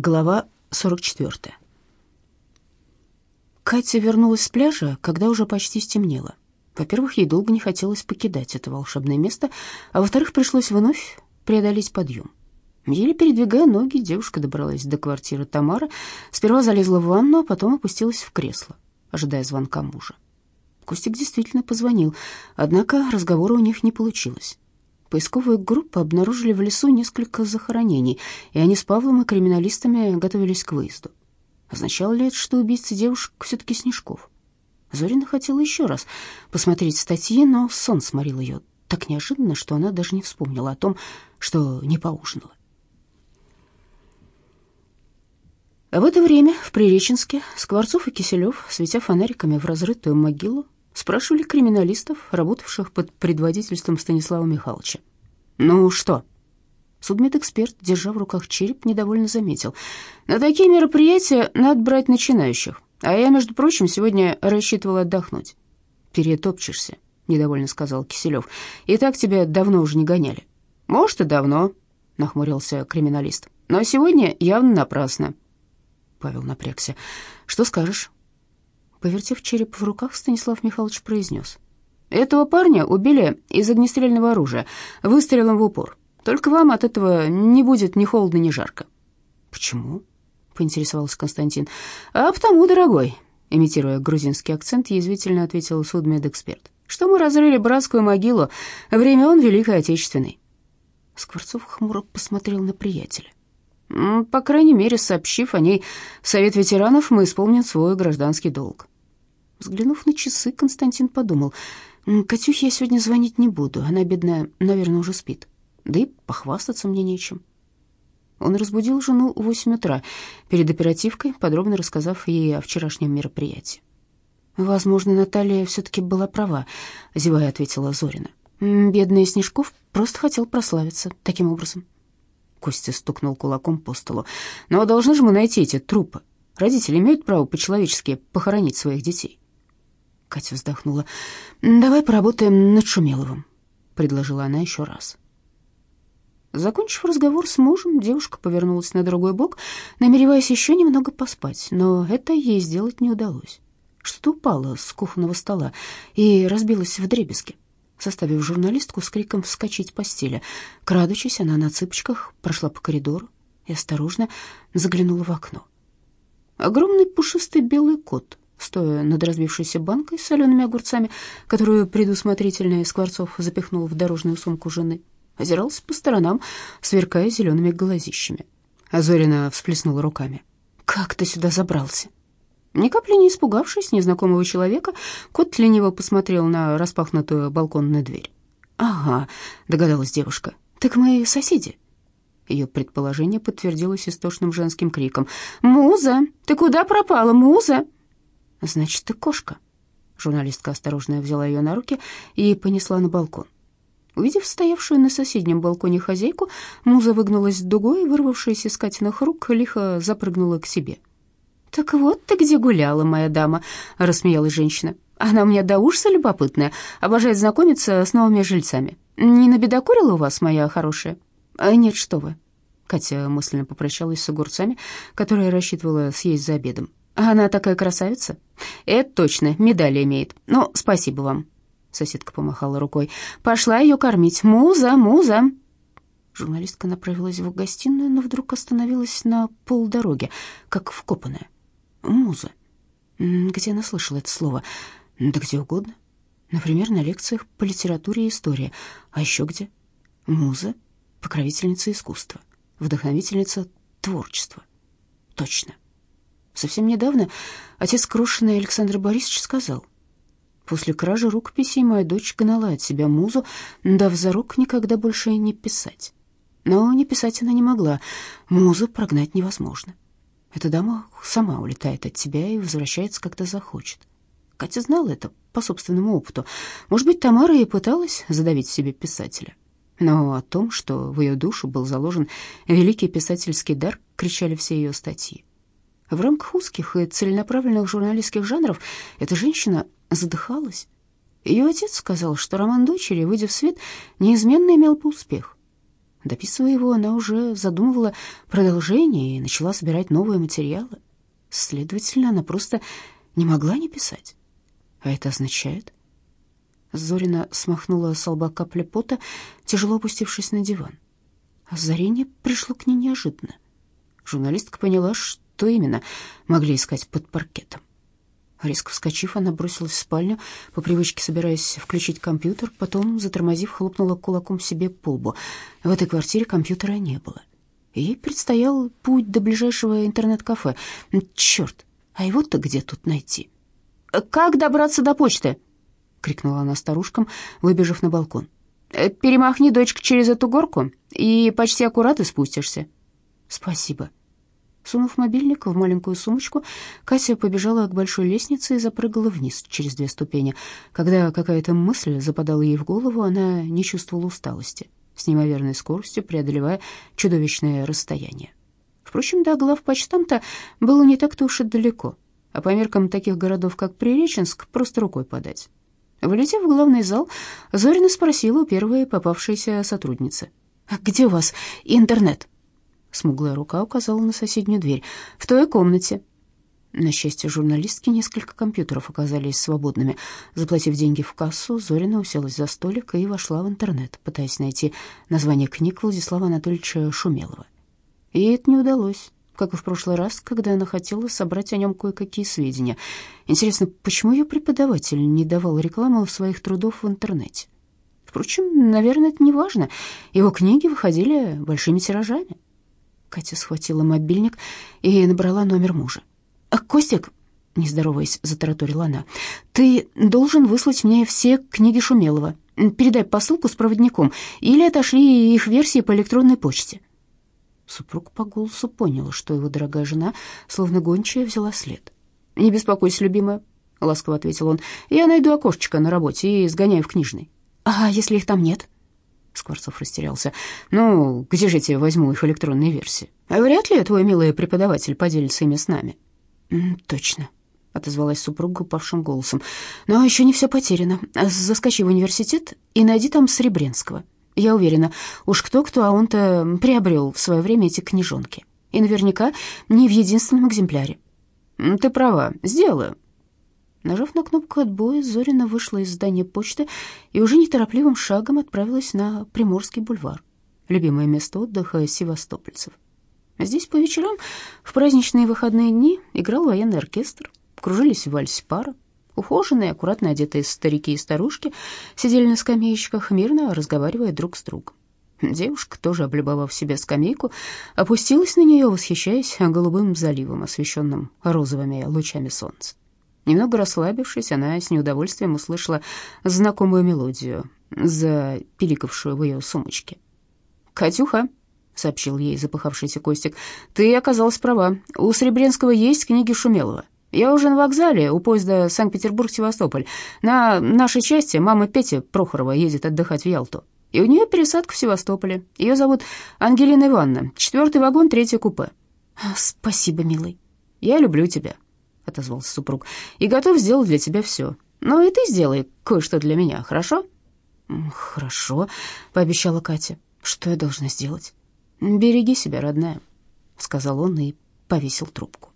Глава 44. Катя вернулась с пляжа, когда уже почти стемнело. Во-первых, ей долго не хотелось покидать это волшебное место, а во-вторых, пришлось вновь преодолеть подъем. Еле передвигая ноги, девушка добралась до квартиры Тамары, сперва залезла в ванну, а потом опустилась в кресло, ожидая звонка мужа. Костик действительно позвонил, однако разговора у них не получилось. Поисковые группы обнаружили в лесу несколько захоронений, и они с Павлом и криминалистами готовились к выезду. Означало ли это, что убийца девушек все-таки Снежков? Зорина хотела еще раз посмотреть статьи, но сон сморил ее так неожиданно, что она даже не вспомнила о том, что не поужинала. В это время в Приреченске Скворцов и Киселев, светя фонариками в разрытую могилу, спрашивали криминалистов, работавших под предводительством Станислава Михайловича. «Ну что?» Судмедэксперт, держа в руках череп, недовольно заметил. «На такие мероприятия надо брать начинающих, а я, между прочим, сегодня рассчитывал отдохнуть». «Перетопчешься», — недовольно сказал Киселев. «И так тебя давно уже не гоняли». «Может, и давно», — нахмурился криминалист. «Но сегодня явно напрасно». Павел напрягся. «Что скажешь?» Повертев череп в руках, Станислав Михайлович произнес. «Этого парня убили из огнестрельного оружия, выстрелом в упор. Только вам от этого не будет ни холодно, ни жарко». «Почему?» — поинтересовался Константин. «А потому, дорогой», — имитируя грузинский акцент, язвительно ответил судмедэксперт, «что мы разрыли братскую могилу времен Великой Отечественной». Скворцов хмуро посмотрел на приятеля. По крайней мере, сообщив о ней Совет ветеранов, мы исполним свой гражданский долг. Взглянув на часы, Константин подумал, Катюхе я сегодня звонить не буду, она, бедная, наверное, уже спит. Да и похвастаться мне нечем. Он разбудил жену в восемь утра перед оперативкой, подробно рассказав ей о вчерашнем мероприятии. «Возможно, Наталья все-таки была права», — зевая ответила Зорина. «Бедный Снежков просто хотел прославиться таким образом». Костя стукнул кулаком по столу. «Но должны же мы найти эти трупы. Родители имеют право по-человечески похоронить своих детей». Катя вздохнула. «Давай поработаем над Шумеловым», — предложила она еще раз. Закончив разговор с мужем, девушка повернулась на другой бок, намереваясь еще немного поспать, но это ей сделать не удалось. Что-то упало с кухонного стола и разбилось в дребезги заставив журналистку с криком вскочить в постели. Крадучись, она на цыпочках прошла по коридору и осторожно заглянула в окно. Огромный пушистый белый кот, стоя над разбившейся банкой с солеными огурцами, которую предусмотрительно Скворцов запихнул в дорожную сумку жены, озирался по сторонам, сверкая зелеными глазищами. Азорина всплеснула руками. «Как ты сюда забрался?» Ни капли не испугавшись незнакомого человека, кот лениво посмотрел на распахнутую балконную дверь. «Ага», — догадалась девушка, — «так мы соседи». Ее предположение подтвердилось истошным женским криком. «Муза! Ты куда пропала, Муза?» «Значит, ты кошка». Журналистка осторожно взяла ее на руки и понесла на балкон. Увидев стоявшую на соседнем балконе хозяйку, Муза выгнулась дугой вырвавшись из Катиных рук, лихо запрыгнула к себе. «Так вот ты где гуляла, моя дама», — рассмеялась женщина. «Она у меня до ужаса любопытная, обожает знакомиться с новыми жильцами. Не набедокурила у вас, моя хорошая?» а «Нет, что вы». Катя мысленно попрощалась с огурцами, которые рассчитывала съесть за обедом. «Она такая красавица?» «Это точно, медали имеет. Но спасибо вам». Соседка помахала рукой. «Пошла ее кормить. Муза, муза!» Журналистка направилась в гостиную, но вдруг остановилась на полдороге, как вкопанная. Муза. Где она слышала это слово? Да где угодно. Например, на лекциях по литературе и истории. А еще где? Муза, покровительница искусства, вдохновительница творчества. Точно. Совсем недавно отец Крушиной Александр Борисович сказал, «После кражи рукописей моя дочь гнала от себя музу, дав за рук никогда больше не писать. Но не писать она не могла, музу прогнать невозможно. Эта дама сама улетает от тебя и возвращается, когда захочет. Катя знала это по собственному опыту. Может быть, Тамара и пыталась задавить себе писателя. Но о том, что в ее душу был заложен великий писательский дар, кричали все ее статьи. В рамках узких и целенаправленных журналистских жанров эта женщина задыхалась. Ее отец сказал, что роман дочери, выйдя в свет, неизменно имел бы успех. Дописывая его, она уже задумывала продолжение и начала собирать новые материалы. Следовательно, она просто не могла не писать. А это означает... Зорина смахнула с лба капли пота, тяжело опустившись на диван. Озарение пришло к ней неожиданно. Журналистка поняла, что именно могли искать под паркетом. Резко вскочив, она бросилась в спальню, по привычке собираясь включить компьютер, потом, затормозив, хлопнула кулаком себе по лбу. В этой квартире компьютера не было. Ей предстоял путь до ближайшего интернет-кафе. Черт, а его-то где тут найти? «Как добраться до почты?» — крикнула она старушкам, выбежав на балкон. «Перемахни, дочка, через эту горку, и почти аккуратно спустишься». «Спасибо», Сунув мобильник в маленькую сумочку, Катя побежала к большой лестнице и запрыгала вниз через две ступени. Когда какая-то мысль западала ей в голову, она не чувствовала усталости, с неимоверной скоростью преодолевая чудовищное расстояние. Впрочем, до главпочтамта было не так-то уж и далеко, а по меркам таких городов, как Приреченск, просто рукой подать. Влетев в главный зал, Зорина спросила у первой попавшейся сотрудницы. «А где у вас интернет?» Смуглая рука указала на соседнюю дверь. «В той комнате». На счастье журналистки несколько компьютеров оказались свободными. Заплатив деньги в кассу, Зорина уселась за столик и вошла в интернет, пытаясь найти название книг Владислава Анатольевича Шумелова. Ей это не удалось, как и в прошлый раз, когда она хотела собрать о нем кое-какие сведения. Интересно, почему ее преподаватель не давал рекламу своих трудов в интернете? Впрочем, наверное, это не важно. Его книги выходили большими тиражами. Катя схватила мобильник и набрала номер мужа. «А, «Костик», — не здороваясь, затараторила она, — «ты должен выслать мне все книги Шумелова. Передай посылку с проводником или отошли их версии по электронной почте». Супруг по голосу понял, что его дорогая жена, словно гончая, взяла след. «Не беспокойся, любимая», — ласково ответил он. «Я найду окошечко на работе и сгоняю в книжный». «А если их там нет?» Скворцов растерялся. «Ну, где же я тебе возьму их электронные версии? А вряд ли твой милый преподаватель поделится ими с нами». «Точно», — отозвалась супруга упавшим голосом. «Но еще не все потеряно. Заскочи в университет и найди там Сребренского. Я уверена, уж кто-кто, а он-то приобрел в свое время эти книжонки. И наверняка не в единственном экземпляре». «Ты права, сделаю», Нажав на кнопку отбоя, Зорина вышла из здания почты и уже неторопливым шагом отправилась на Приморский бульвар, любимое место отдыха севастопольцев. Здесь по вечерам в праздничные выходные дни играл военный оркестр, кружились в вальсе пара. Ухоженные, аккуратно одетые старики и старушки сидели на скамеечках, мирно разговаривая друг с другом. Девушка, тоже облюбовав себе скамейку, опустилась на нее, восхищаясь голубым заливом, освещенным розовыми лучами солнца. Немного расслабившись, она с неудовольствием услышала знакомую мелодию, запиликавшую в ее сумочке. «Катюха», — сообщил ей запыхавшийся Костик, — «ты оказалась права. У Сребренского есть книги Шумелова. Я уже на вокзале у поезда Санкт-Петербург-Севастополь. На нашей части мама Петя Прохорова едет отдыхать в Ялту. И у нее пересадка в Севастополе. Ее зовут Ангелина Ивановна. Четвертый вагон, третье купе». «Спасибо, милый. Я люблю тебя», отозвался супруг, и готов сделать для тебя все. Ну и ты сделай кое-что для меня, хорошо? Хорошо, пообещала Катя. Что я должна сделать? Береги себя, родная, сказал он и повесил трубку.